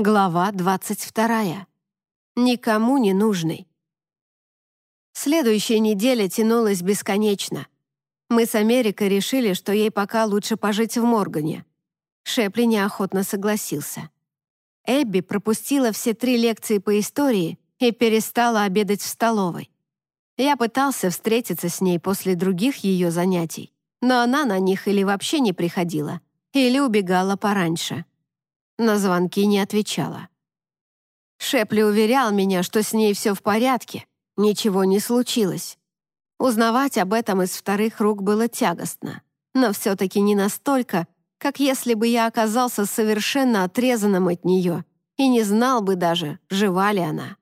Глава 22. Никому не нужный. Следующая неделя тянулась бесконечно. Мы с Америкой решили, что ей пока лучше пожить в Моргане. Шепли неохотно согласился. Эбби пропустила все три лекции по истории и перестала обедать в столовой. Я пытался встретиться с ней после других ее занятий, но она на них или вообще не приходила, или убегала пораньше. На звонки не отвечала. Шепли уверял меня, что с ней все в порядке, ничего не случилось. Узнавать об этом из вторых рук было тягостно, но все-таки не настолько, как если бы я оказался совершенно отрезанным от нее и не знал бы даже, жива ли она.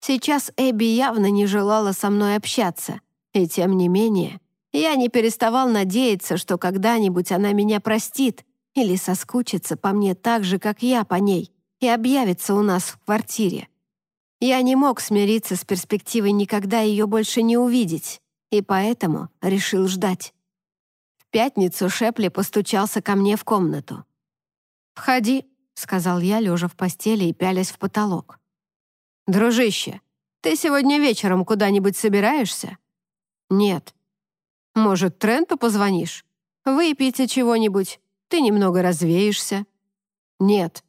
Сейчас Эбби явно не желала со мной общаться, и тем не менее я не переставал надеяться, что когда-нибудь она меня простит или соскучится по мне так же, как я по ней, и объявится у нас в квартире. Я не мог смириться с перспективой никогда ее больше не увидеть, и поэтому решил ждать. В пятницу Шепли постучался ко мне в комнату. «Входи», — сказал я, лежа в постели и пялясь в потолок. «Дружище, ты сегодня вечером куда-нибудь собираешься?» «Нет». «Может, Тренту позвонишь? Выпейте чего-нибудь, ты немного развеешься». «Нет».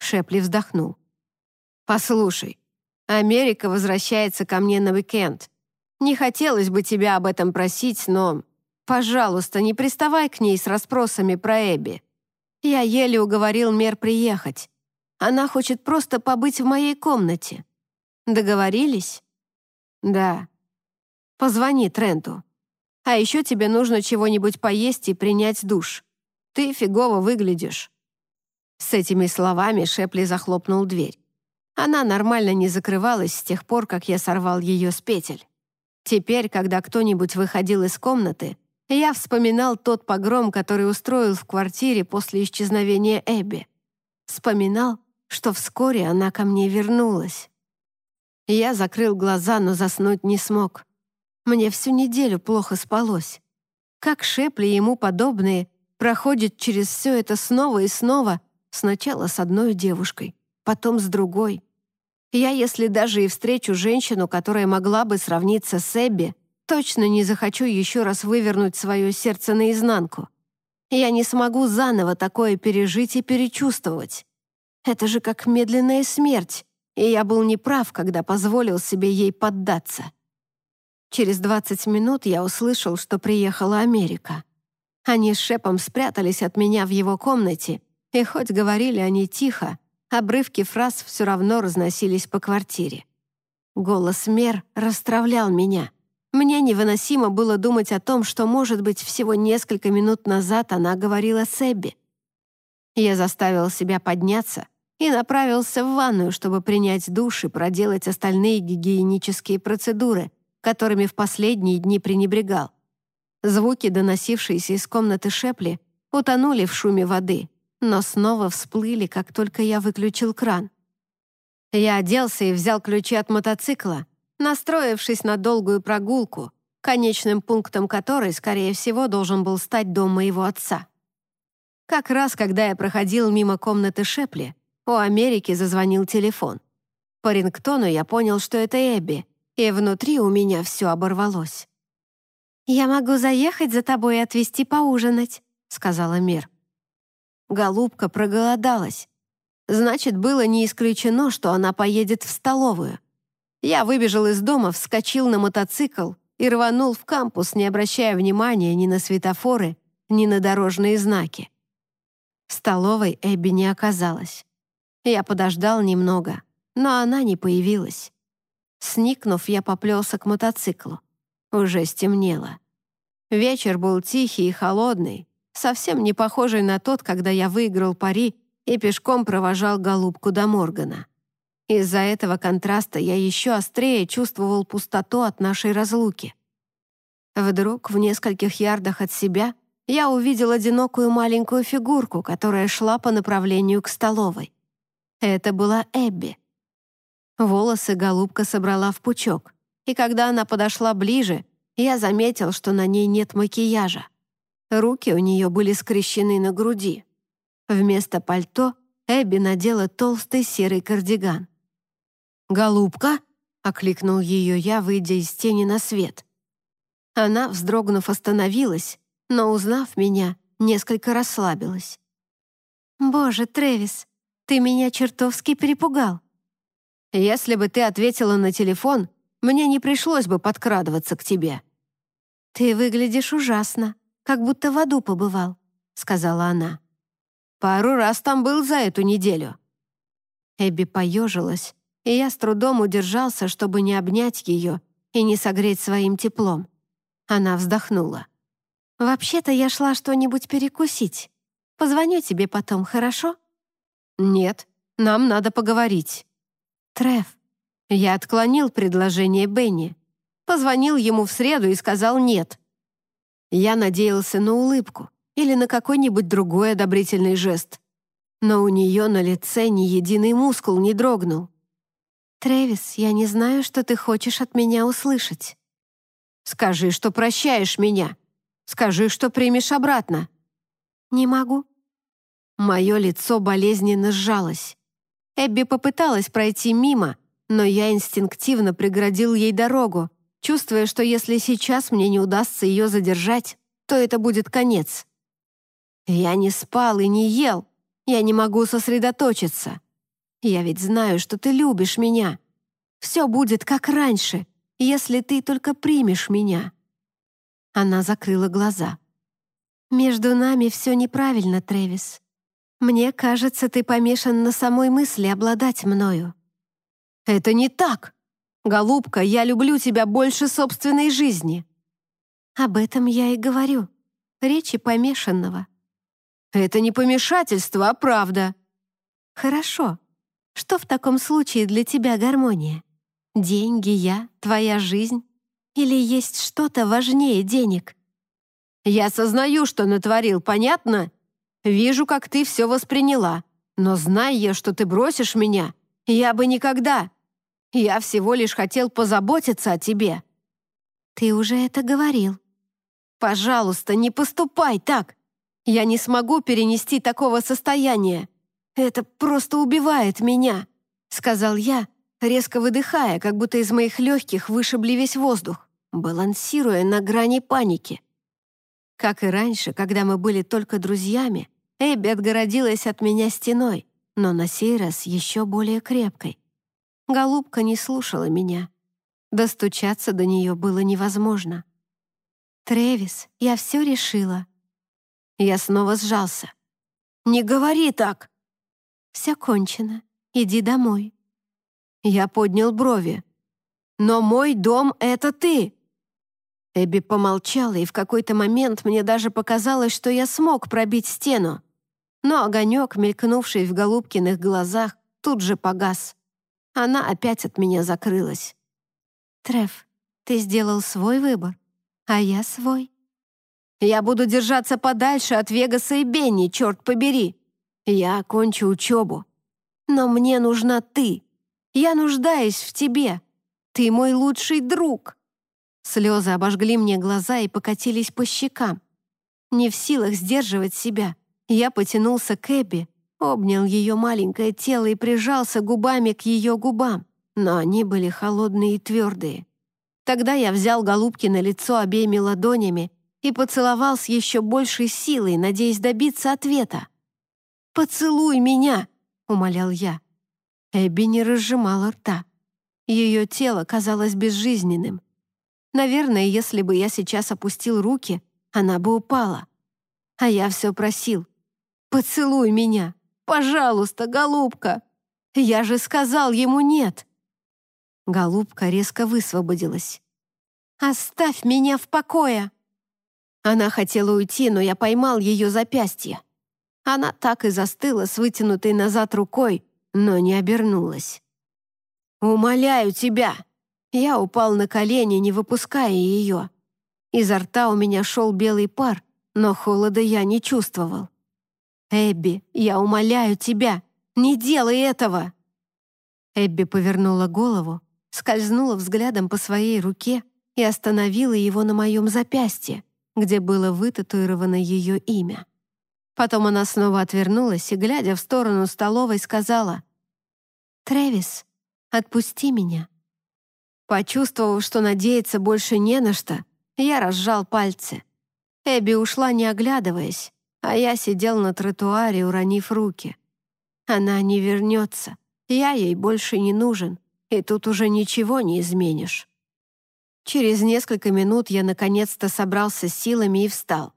Шепли вздохнул. «Послушай, Америка возвращается ко мне на уикенд. Не хотелось бы тебя об этом просить, но, пожалуйста, не приставай к ней с расспросами про Эбби. Я еле уговорил Мер приехать. Она хочет просто побыть в моей комнате. Договорились?» «Да». «Позвони Тренту. А еще тебе нужно чего-нибудь поесть и принять душ. Ты фигово выглядишь». С этими словами Шепли захлопнул дверь. Она нормально не закрывалась с тех пор, как я сорвал ее с петель. Теперь, когда кто-нибудь выходил из комнаты, я вспоминал тот погром, который устроил в квартире после исчезновения Эбби. Вспоминал, что вскоре она ко мне вернулась. Я закрыл глаза, но заснуть не смог. Мне всю неделю плохо спалось. Как Шепли и ему подобные проходит через все это снова и снова, сначала с одной девушкой, потом с другой. Я, если даже и встречу женщину, которая могла бы сравниться с Эбби, точно не захочу еще раз вывернуть свое сердце наизнанку. Я не смогу заново такое пережить и перечувствовать. Это же как медленная смерть, и я был неправ, когда позволил себе ей поддаться. Через 20 минут я услышал, что приехала Америка. Они с Шепом спрятались от меня в его комнате, и хоть говорили они тихо, обрывки фраз все равно разносились по квартире. Голос Мер расстравлял меня. Мне невыносимо было думать о том, что, может быть, всего несколько минут назад она говорила с Эбби. Я заставил себя подняться и направился в ванную, чтобы принять душ и проделать остальные гигиенические процедуры, которыми в последние дни пренебрегал. Звуки, доносившиеся из комнаты Шепли, утонули в шуме воды, но снова всплыли, как только я выключил кран. Я оделся и взял ключи от мотоцикла, настроившись на долгую прогулку, конечным пунктом которой, скорее всего, должен был стать дом моего отца. Как раз, когда я проходил мимо комнаты Шепли, у Америки зазвонил телефон. По рингтону я понял, что это Эбби, и внутри у меня все оборвалось. «Я могу заехать за тобой и отвезти поужинать», — сказала Мир. Голубка проголодалась. Значит, было не исключено, что она поедет в столовую. Я выбежал из дома, вскочил на мотоцикл и рванул в кампус, не обращая внимания ни на светофоры, ни на дорожные знаки. В столовой Эбби не оказалась. Я подождал немного, но она не появилась. Сникнув, я поплелся к мотоциклу. Уже стемнело. Вечер был тихий и холодный, совсем не похожий на тот, когда я выиграл пари и пешком провожал голубку до Моргана. Из-за этого контраста я еще острее чувствовал пустоту от нашей разлуки. Вдруг, в нескольких ярдах от себя, я увидел одинокую маленькую фигурку, которая шла по направлению к столовой. Это была Эбби. Волосы голубка собрала в пучок и когда она подошла ближе, я заметил, что на ней нет макияжа. Руки у нее были скрещены на груди. Вместо пальто Эбби надела толстый серый кардиган. «Голубка?» — окликнул ее я, выйдя из тени на свет. Она, вздрогнув, остановилась, но, узнав меня, несколько расслабилась. «Боже, Трэвис, ты меня чертовски перепугал». «Если бы ты ответила на телефон, мне не пришлось бы подкрадываться к тебе». «Ты выглядишь ужасно, как будто в аду побывал», — сказала она. «Пару раз там был за эту неделю». Эбби поежилась, и я с трудом удержался, чтобы не обнять ее и не согреть своим теплом. Она вздохнула. «Вообще-то я шла что-нибудь перекусить. Позвоню тебе потом, хорошо?» «Нет, нам надо поговорить». «Треф». Я отклонил предложение Бенни. Позвонил ему в среду и сказал «нет». Я надеялся на улыбку или на какой-нибудь другой одобрительный жест. Но у нее на лице ни единый мускул не дрогнул. «Трэвис, я не знаю, что ты хочешь от меня услышать». «Скажи, что прощаешь меня. Скажи, что примешь обратно». «Не могу». Мое лицо болезненно сжалось. Эбби попыталась пройти мимо, но я инстинктивно преградил ей дорогу, чувствуя, что если сейчас мне не удастся ее задержать, то это будет конец. Я не спал и не ел, я не могу сосредоточиться. Я ведь знаю, что ты любишь меня. Все будет как раньше, если ты только примешь меня. Она закрыла глаза. «Между нами все неправильно, Трэвис. Мне кажется, ты помешан на самой мысли обладать мною». «Это не так! Голубка, я люблю тебя больше собственной жизни!» «Об этом я и говорю. Речи помешанного». «Это не помешательство, а правда». «Хорошо. Что в таком случае для тебя гармония? Деньги, я, твоя жизнь? Или есть что-то важнее денег? Я сознаю, что натворил, понятно? Вижу, как ты все восприняла. Но зная я, что ты бросишь меня, я бы никогда. Я всего лишь хотел позаботиться о тебе. Ты уже это говорил. Пожалуйста, не поступай так. Я не смогу перенести такого состояния. Это просто убивает меня, сказал я, резко выдыхая, как будто из моих легких вышибли весь воздух, балансируя на грани паники. Как и раньше, когда мы были только друзьями, Эбби отгородилась от меня стеной, но на сей раз еще более крепкой. Голубка не слушала меня. Достучаться до нее было невозможно. «Трэвис, я все решила». Я снова сжался. «Не говори так!» «Все кончено. Иди домой». Я поднял брови. «Но мой дом — это ты!» Эбби помолчала, и в какой-то момент мне даже показалось, что я смог пробить стену. Но огонек, мелькнувший в Голубкиных глазах, тут же погас. Она опять от меня закрылась. «Треф, ты сделал свой выбор, а я свой». «Я буду держаться подальше от Вегаса и Бенни, черт побери. Я окончу учебу. Но мне нужна ты. Я нуждаюсь в тебе. Ты мой лучший друг». Слезы обожгли мне глаза и покатились по щекам. Не в силах сдерживать себя, я потянулся к Эбби, обнял ее маленькое тело и прижался губами к ее губам, но они были холодные и твердые. Тогда я взял голубки на лицо обеими ладонями и поцеловал с еще большей силой, надеясь добиться ответа. «Поцелуй меня!» — умолял я. Эбби не разжимала рта. Ее тело казалось безжизненным. Наверное, если бы я сейчас опустил руки, она бы упала. А я все просил. «Поцелуй меня! Пожалуйста, голубка! Я же сказал ему нет!» Голубка резко высвободилась. «Оставь меня в покое!» Она хотела уйти, но я поймал ее запястье. Она так и застыла с вытянутой назад рукой, но не обернулась. «Умоляю тебя!» Я упал на колени, не выпуская ее. Изо рта у меня шел белый пар, но холода я не чувствовал. «Эбби, я умоляю тебя, не делай этого!» Эбби повернула голову, скользнула взглядом по своей руке и остановила его на моем запястье, где было вытатуировано ее имя. Потом она снова отвернулась и, глядя в сторону столовой, сказала «Трэвис, отпусти меня». Почувствовав, что надеяться больше не на что, я разжал пальцы. Эбби ушла, не оглядываясь, а я сидел на тротуаре, уронив руки. Она не вернется, я ей больше не нужен, и тут уже ничего не изменишь. Через несколько минут я наконец-то собрался с силами и встал.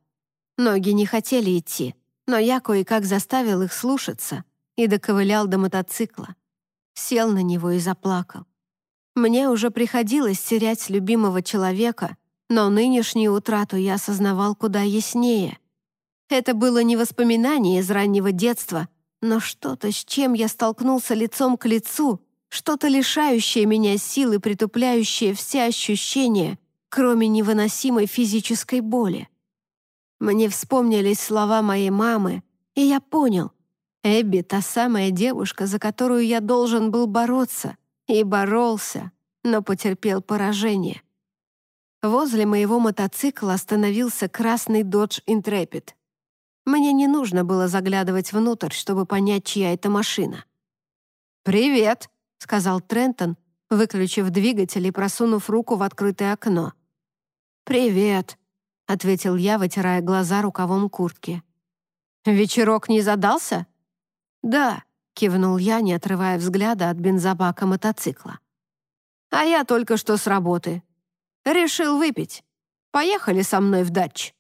Ноги не хотели идти, но я кое-как заставил их слушаться и доковылял до мотоцикла. Сел на него и заплакал. Мне уже приходилось терять любимого человека, но нынешнюю утрату я осознавал куда яснее. Это было не воспоминание из раннего детства, но что-то, с чем я столкнулся лицом к лицу, что-то лишающее меня силы, притупляющее все ощущения, кроме невыносимой физической боли. Мне вспомнились слова моей мамы, и я понял, Эбби — та самая девушка, за которую я должен был бороться, и боролся, но потерпел поражение. Возле моего мотоцикла остановился красный Dodge Intrepid. Мне не нужно было заглядывать внутрь, чтобы понять, чья это машина. «Привет», — сказал Трентон, выключив двигатель и просунув руку в открытое окно. «Привет», — ответил я, вытирая глаза рукавом куртки. «Вечерок не задался?» «Да», — кивнул я, не отрывая взгляда от бензобака мотоцикла. «А я только что с работы. Решил выпить. Поехали со мной в дач».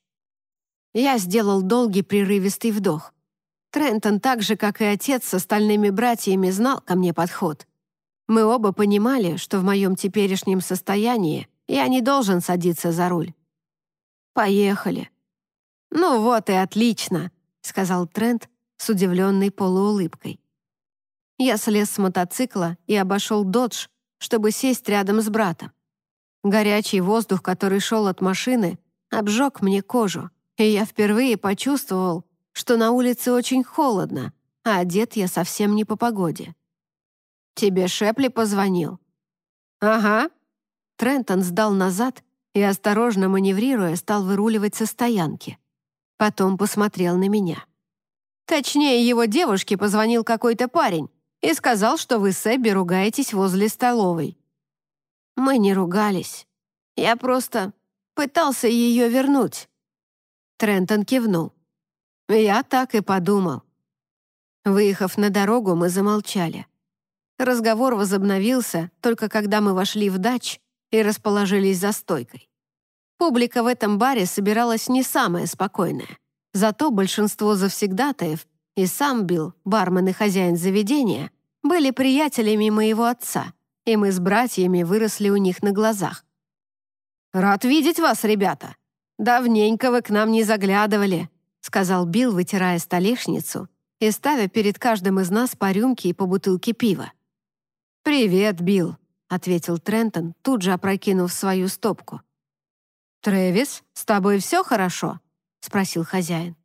Я сделал долгий прерывистый вдох. Трентон так же, как и отец с остальными братьями, знал ко мне подход. Мы оба понимали, что в моем теперешнем состоянии я не должен садиться за руль. «Поехали». «Ну вот и отлично», — сказал Трент с удивленной полуулыбкой. Я слез с мотоцикла и обошел «Додж», чтобы сесть рядом с братом. Горячий воздух, который шел от машины, обжег мне кожу, и я впервые почувствовал, что на улице очень холодно, а одет я совсем не по погоде. «Тебе Шепли позвонил?» «Ага». Трентон сдал назад и, осторожно маневрируя, стал выруливать со стоянки. Потом посмотрел на меня. Точнее, его девушке позвонил какой-то парень и сказал, что вы с Эбби ругаетесь возле столовой. Мы не ругались. Я просто пытался ее вернуть. Трентон кивнул. Я так и подумал. Выехав на дорогу, мы замолчали. Разговор возобновился только когда мы вошли в дач и расположились за стойкой. Публика в этом баре собиралась не самая спокойная. Зато большинство завсегдатаев и сам Билл, бармен и хозяин заведения, были приятелями моего отца, и мы с братьями выросли у них на глазах. «Рад видеть вас, ребята! Давненько вы к нам не заглядывали», сказал Билл, вытирая столешницу и ставя перед каждым из нас по рюмке и по бутылке пива. «Привет, Билл», — ответил Трентон, тут же опрокинув свою стопку. «Трэвис, с тобой все хорошо?» — спросил хозяин.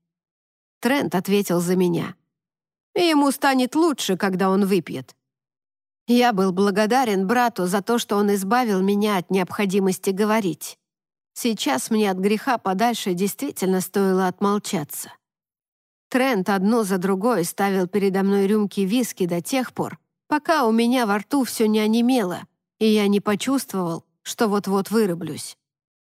Трент ответил за меня. «Ему станет лучше, когда он выпьет». Я был благодарен брату за то, что он избавил меня от необходимости говорить. Сейчас мне от греха подальше действительно стоило отмолчаться. Трент одно за другой ставил передо мной рюмки виски до тех пор, пока у меня во рту все не онемело, и я не почувствовал, что вот-вот вырублюсь.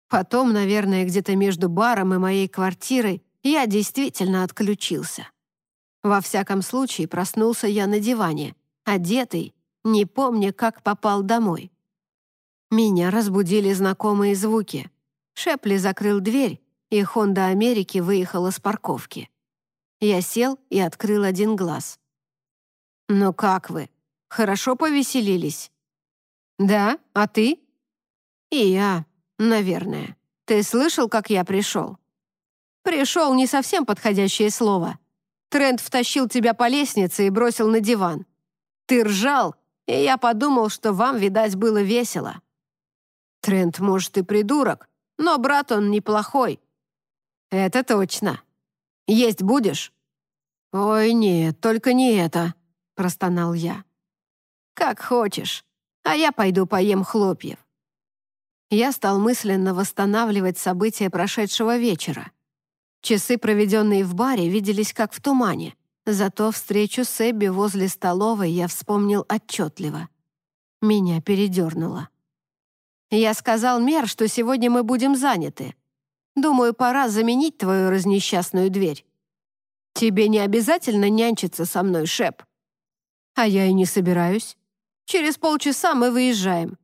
Потом, наверное, где-то между баром и моей квартирой я действительно отключился. Во всяком случае, проснулся я на диване, одетый, не помня, как попал домой. Меня разбудили знакомые звуки. Шепли закрыл дверь, и Хонда Америки выехала с парковки. Я сел и открыл один глаз. «Ну как вы? Хорошо повеселились?» «Да, а ты?» «И я. «Наверное. Ты слышал, как я пришел?» «Пришел» — не совсем подходящее слово. Трент втащил тебя по лестнице и бросил на диван. Ты ржал, и я подумал, что вам, видать, было весело. Трент, может, и придурок, но брат он неплохой. Это точно. Есть будешь? Ой, нет, только не это, простонал я. Как хочешь, а я пойду поем хлопьев. Я стал мысленно восстанавливать события прошедшего вечера. Часы, проведенные в баре, виделись как в тумане. Зато встречу с Эбби возле столовой я вспомнил отчетливо. Меня передернуло. «Я сказал Мер, что сегодня мы будем заняты. Думаю, пора заменить твою разнесчастную дверь. Тебе не обязательно нянчиться со мной, Шеп. А я и не собираюсь. Через полчаса мы выезжаем.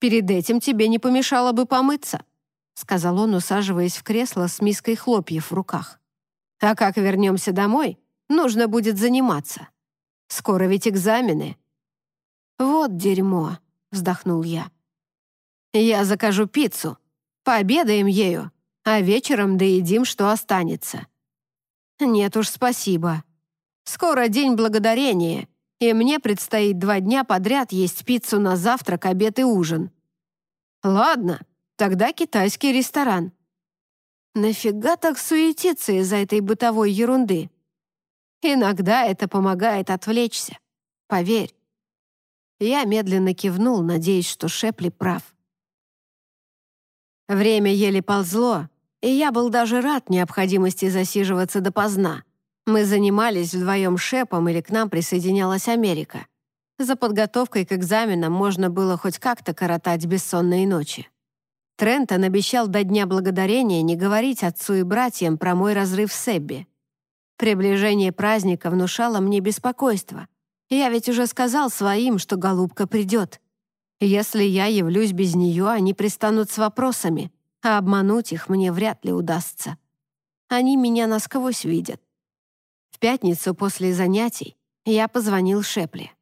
Перед этим тебе не помешало бы помыться», сказал он, усаживаясь в кресло с миской хлопьев в руках. «А как вернемся домой, нужно будет заниматься. Скоро ведь экзамены». «Вот дерьмо», — вздохнул я. «Я закажу пиццу. Пообедаем ею, а вечером доедим, что останется». «Нет уж, спасибо. Скоро День Благодарения, и мне предстоит два дня подряд есть пиццу на завтрак, обед и ужин». «Ладно, тогда китайский ресторан». «Нафига так суетиться из-за этой бытовой ерунды?» «Иногда это помогает отвлечься. Поверь». Я медленно кивнул, надеясь, что Шепли прав. Время еле ползло, и я был даже рад необходимости засиживаться допоздна. Мы занимались вдвоем Шепом или к нам присоединялась Америка. За подготовкой к экзаменам можно было хоть как-то коротать бессонные ночи. Трентон обещал до Дня Благодарения не говорить отцу и братьям про мой разрыв с Эбби. Приближение праздника внушало мне беспокойство — я ведь уже сказал своим, что голубка придет. Если я явлюсь без нее, они пристанут с вопросами, а обмануть их мне вряд ли удастся. Они меня насквозь видят. В пятницу после занятий я позвонил Шепли.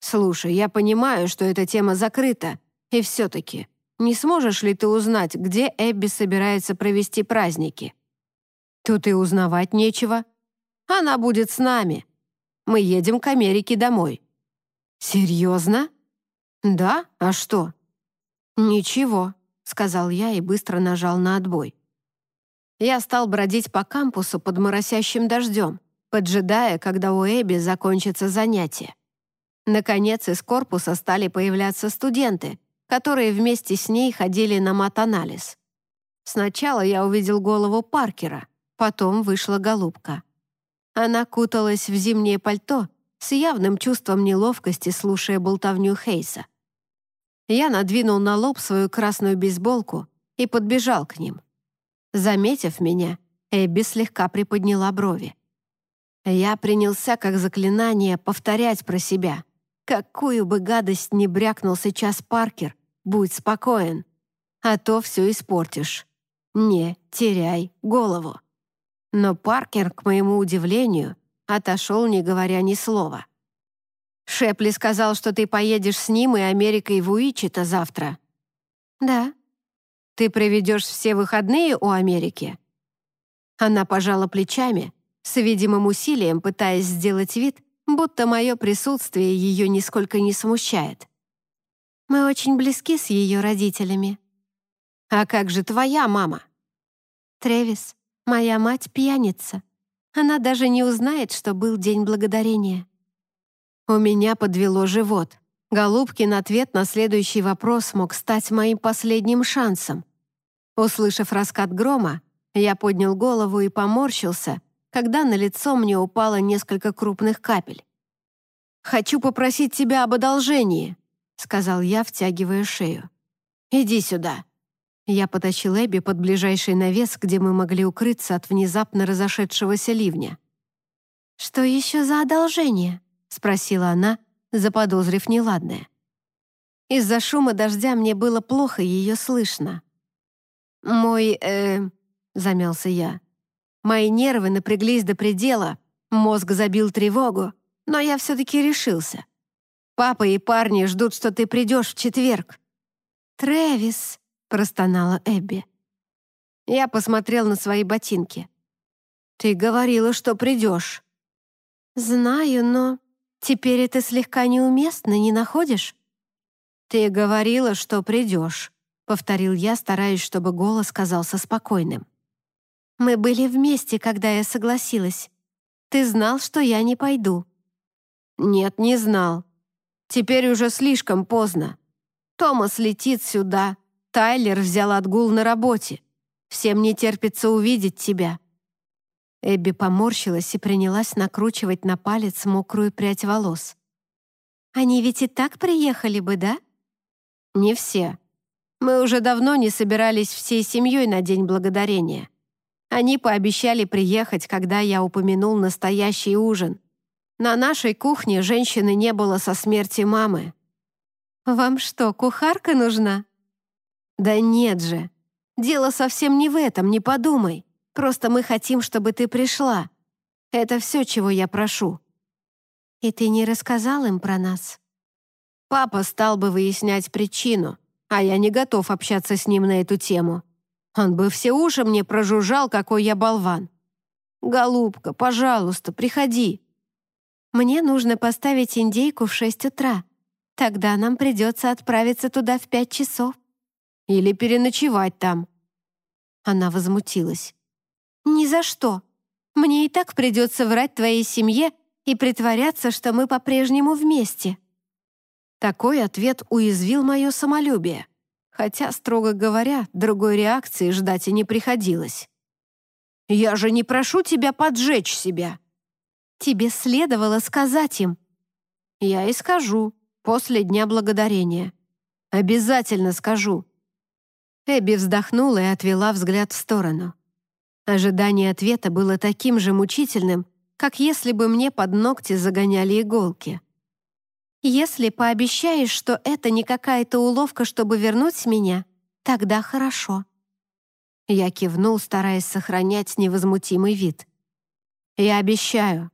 «Слушай, я понимаю, что эта тема закрыта, и все-таки не сможешь ли ты узнать, где Эбби собирается провести праздники?» «Тут и узнавать нечего. Она будет с нами, мы едем к Америке домой». «Серьезно?» «Да? А что?» «Ничего», — сказал я и быстро нажал на отбой. Я стал бродить по кампусу под моросящим дождем, поджидая, когда у Эбби закончится занятие. Наконец, из корпуса стали появляться студенты, которые вместе с ней ходили на мат-анализ. Сначала я увидел голову Паркера, потом вышла голубка. Она куталась в зимнее пальто с явным чувством неловкости, слушая болтовню Хейса. Я надвинул на лоб свою красную бейсболку и подбежал к ним. Заметив меня, Эбби слегка приподняла брови. Я принялся как заклинание повторять про себя. Какую бы гадость ни брякнул сейчас Паркер, будь спокоен, а то все испортишь. Не теряй голову. Но Паркер, к моему удивлению, отошел, не говоря ни слова. «Шепли сказал, что ты поедешь с ним и Америкой в Уичито завтра». «Да». «Ты проведешь все выходные у Америки?» Она пожала плечами, с видимым усилием пытаясь сделать вид, будто мое присутствие ее нисколько не смущает. «Мы очень близки с ее родителями». «А как же твоя мама?» «Тревис, Моя мать пьяница. Она даже не узнает, что был День Благодарения. У меня подвело живот. Голубкин ответ на следующий вопрос мог стать моим последним шансом. Услышав раскат грома, я поднял голову и поморщился, когда на лицо мне упало несколько крупных капель. «Хочу попросить тебя об одолжении», — сказал я, втягивая шею. «Иди сюда». Я потащил Эбби под ближайший навес, где мы могли укрыться от внезапно разошедшегося ливня. «Что еще за одолжение?» — спросила она, заподозрив неладное. Из-за шума дождя мне было плохо ее слышно. «Мой, э...» — замялся я. Мои нервы напряглись до предела, мозг забил тревогу, но я все-таки решился. Папа и парни ждут, что ты придешь в четверг. «Трэвис», — простонала Эбби. Я посмотрел на свои ботинки. «Ты говорила, что придешь». «Знаю, но теперь это слегка неуместно, не находишь?» «Ты говорила, что придешь», — повторил я, стараясь, чтобы голос казался спокойным. «Мы были вместе, когда я согласилась. Ты знал, что я не пойду». «Нет, не знал. Теперь уже слишком поздно. Томас летит сюда, Тайлер взял отгул на работе. Всем не терпится увидеть тебя. Эбби поморщилась и принялась накручивать на палец мокрую прядь волос. «Они ведь и так приехали бы, да?» «Не все. Мы уже давно не собирались всей семьей на День Благодарения. Они пообещали приехать, когда я упомянул настоящий ужин. На нашей кухне женщины не было со смерти мамы». «Вам что, кухарка нужна?» «Да нет же. Дело совсем не в этом, не подумай. Просто мы хотим, чтобы ты пришла. Это все, чего я прошу». «И ты не рассказал им про нас?» «Папа стал бы выяснять причину, а я не готов общаться с ним на эту тему. Он бы все уши мне прожужжал, какой я болван. Голубка, пожалуйста, приходи». «Мне нужно поставить индейку в шесть утра. Тогда нам придется отправиться туда в пять часов». «Или переночевать там». Она возмутилась. «Ни за что. Мне и так придется врать твоей семье и притворяться, что мы по-прежнему вместе». Такой ответ уязвил мое самолюбие, хотя, строго говоря, другой реакции ждать и не приходилось. «Я же не прошу тебя поджечь себя!» «Тебе следовало сказать им». «Я и скажу, после Дня Благодарения. Обязательно скажу». Эбби вздохнула и отвела взгляд в сторону. Ожидание ответа было таким же мучительным, как если бы мне под ногти загоняли иголки. «Если пообещаешь, что это не какая-то уловка, чтобы вернуть меня, тогда хорошо». Я кивнул, стараясь сохранять невозмутимый вид. «Я обещаю».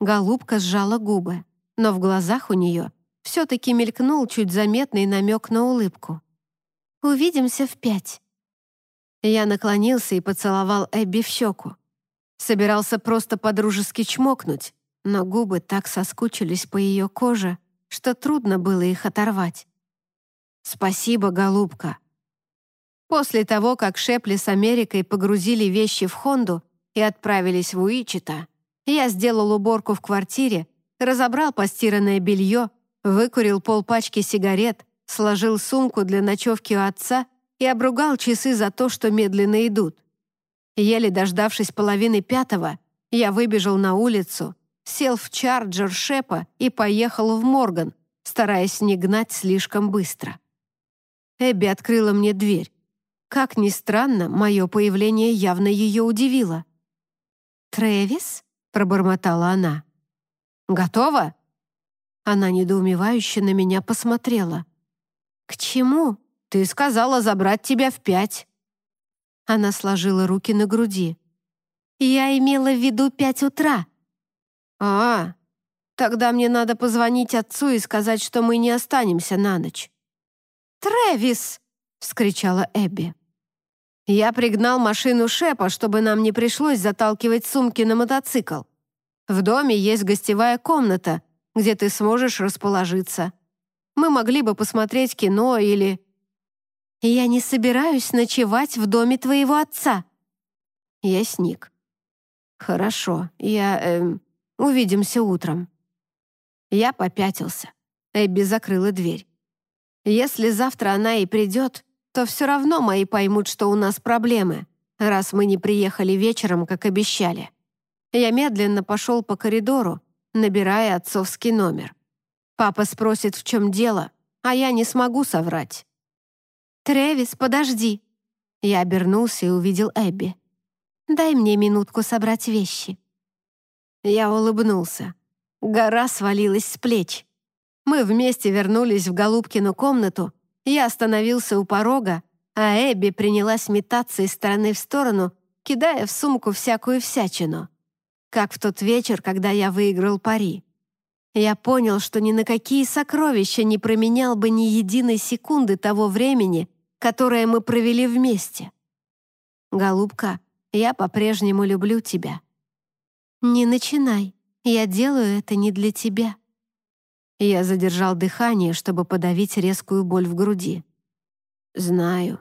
Голубка сжала губы, но в глазах у нее все-таки мелькнул чуть заметный намек на улыбку. «Увидимся в пять». Я наклонился и поцеловал Эбби в щеку. Собирался просто подружески чмокнуть, но губы так соскучились по ее коже, что трудно было их оторвать. «Спасибо, голубка». После того, как Шепли с Америкой погрузили вещи в Хонду и отправились в Уичита, я сделал уборку в квартире, разобрал постиранное белье, выкурил полпачки сигарет, сложил сумку для ночевки у отца и обругал часы за то, что медленно идут. Еле дождавшись половины пятого, я выбежал на улицу, сел в чарджер Шепа и поехал в Морган, стараясь не гнать слишком быстро. Эбби открыла мне дверь. Как ни странно, мое появление явно ее удивило. «Трэвис?» — пробормотала она. «Готова?» Она недоумевающе на меня посмотрела. «К чему?» Ты сказала забрать тебя в пять». Она сложила руки на груди. «Я имела в виду пять утра». «А, тогда мне надо позвонить отцу и сказать, что мы не останемся на ночь». «Трэвис!» — вскричала Эбби. «Я пригнал машину Шепа, чтобы нам не пришлось заталкивать сумки на мотоцикл. В доме есть гостевая комната, где ты сможешь расположиться. Мы могли бы посмотреть кино или...» «Я не собираюсь ночевать в доме твоего отца». Я сник. «Хорошо, я... Эм, увидимся утром». Я попятился. Эбби закрыла дверь. «Если завтра она и придет, то все равно мои поймут, что у нас проблемы, раз мы не приехали вечером, как обещали». Я медленно пошел по коридору, набирая отцовский номер. Папа спросит, в чем дело, а я не смогу соврать. «Трэвис, подожди!» Я обернулся и увидел Эбби. «Дай мне минутку собрать вещи». Я улыбнулся. Гора свалилась с плеч. Мы вместе вернулись в Голубкину комнату, я остановился у порога, а Эбби принялась метаться из стороны в сторону, кидая в сумку всякую всячину. Как в тот вечер, когда я выиграл пари. Я понял, что ни на какие сокровища не променял бы ни единой секунды того времени, которое мы провели вместе. Голубка, я по-прежнему люблю тебя. Не начинай, я делаю это не для тебя. Я задержал дыхание, чтобы подавить резкую боль в груди. Знаю,